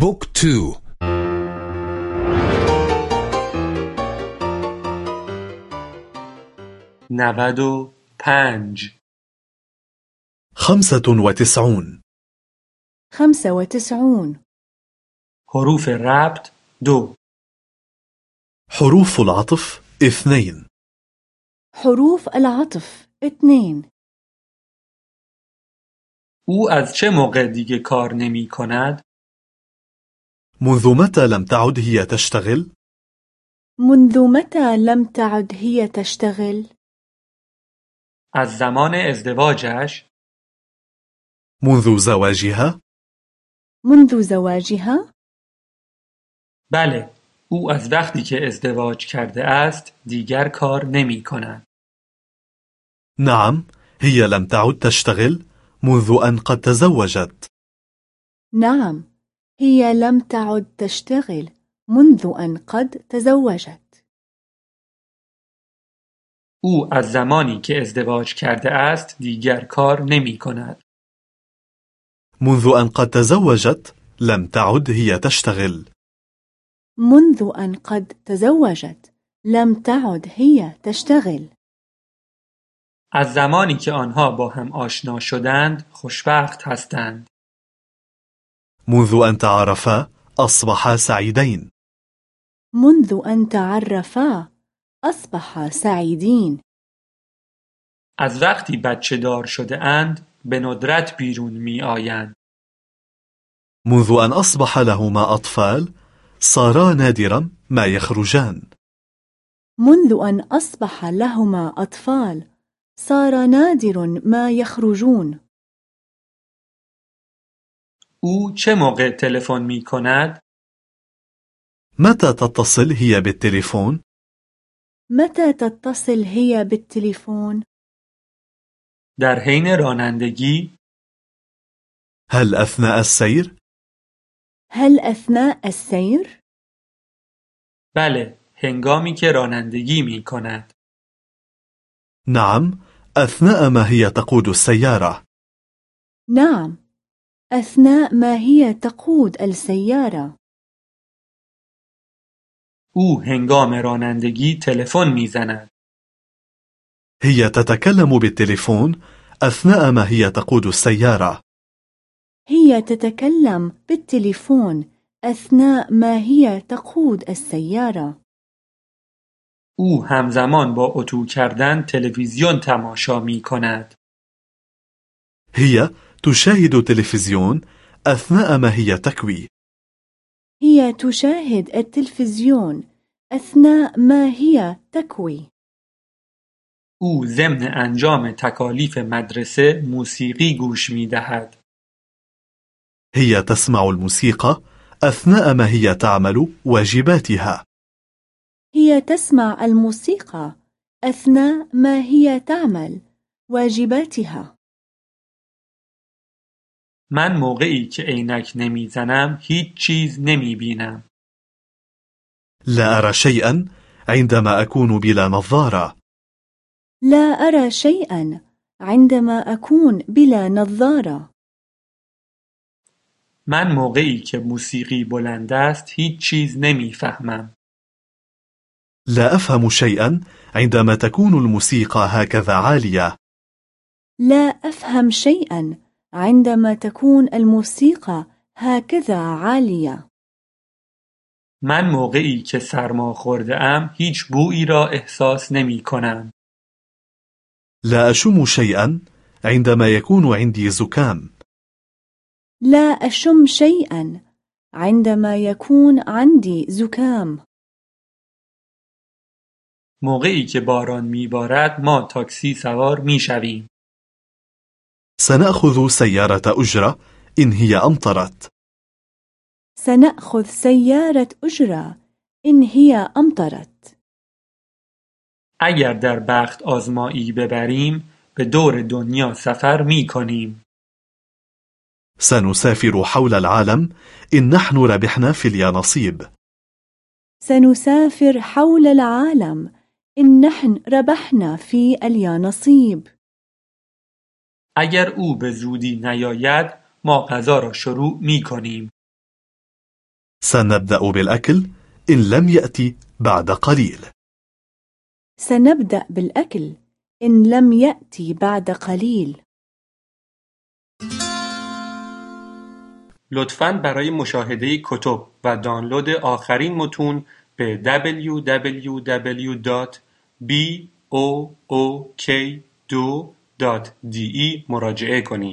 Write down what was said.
book two. نود پنج. خمسة وتسعون. خمسة وتسعون. حروف ربط دو. حروف العطف اثنين. حروف العطف اثنين. او از چه موقع دیگه کار نمی کند؟ منذ متى لم تعد هي تشتغل؟ منذ متى لم تعد هي تشتغل؟ از زمان ازدواجش؟ منذ زواجها؟ منذ زواجها؟ بله، او از وقتی که ازدواج کرده است دیگر کار نمی کند. نعم، هي لم تعد تشتغل منذ أن قد تزوجت. نعم، هي لم تعد تشتغل منذ أن قد تزوجت. او از زمانی که ازدواج کرده است دیگر کار نمی کند. منذ أن قد تزوجت لم تعد هي تشتغل. منذ أن قد تزوجت لم تعد هي تشتغل. از زمانی که آنها با هم آشنا شدند خوشبخت هستند. منذ أن تعرفا أصبحا سعيدين. منذ أن تعرفا أصبحا سعيدين. از وقتی بچه دار شده اند به ندرت بیرون می آیند. منذ أن أصبح لهما أطفال صارا نادرا ما يخرجان. منذ أن أصبح لهما أطفال صار نادر ما يخرجون. أو چه موقع تلفن می کند؟ متى تتصل هي بالتليفون؟ متى تتصل هي بالتليفون؟ در حین رانندگی؟ هل أثناء السير؟ هل أثناء السير؟ بله، هنگامی که رانندگی می کند. نعم، أثناء ما هي تقود السيارة. نعم، أثناء ما هي تقود السيارة. أو هنگام رانندگی تلفن میزند. هي تتكلم بالتليفون أثناء ما هي تقود السيارة. هي تتكلم بالتليفون أثناء ما هي تقود السيارة. أو همزمان با اتو کردن تلویزیون تماشا می کند. هي تشاهد تلفزيون أثناء ما هي تكوي. هي تشاهد التلفزيون أثناء ما هي تكوي. أو ضمن انجام تکالیف مدرسه موسیقی گوش می دهد. هي تسمع الموسيقى أثناء ما هي تعمل واجباتها. هي تسمع الموسيقى أثناء ما هي تعمل واجباتها. من موقعی که عینک نمیزنم هیچ چیز نمی بینم. لا أرى شيئا عندما أكون بلا نظارة. لا أرى شيئا عندما أكون بلا نظارة. من موقعی که موسیقی بلند است هیچ چیز نمیفهمم. لا أفهم شيئا عندما تكون الموسيقى هكذا عالية. لا أفهم شيئا عندما تكون الموسيقى هكذا عالية. من موقعی که سرما خورده ام هیچ بویی را احساس نمی کنم. لا أشم شيئا عندما يكون عندي زكام. لا أشم شيئا عندما يكون عندي زكام. موقعی که باران میبارد ما تاکسی سوار میشویم. سنأخذ سيارة أجرة إن هي أمطرت. سنأخذ سيارة أجرة إن هي أمطرت. اگر در بخت آزمایی ببریم به دور دنیا سفر می کنیم. سنسافر حول العالم إن نحن ربحنا في اليانصيب. سنسافر حول العالم إن نحن ربحنا في اليانصيب. اگر او به زودی نیاید ما غذا را شروع می کنیم. سنبدأ بالأكل إن لم يأتي بعد قليل سنبدأ بالأكل إن لم يأتي بعد قليل لطفاً برای مشاهده کتب و دانلود آخرین متون به www.book2.de مراجعه کنید.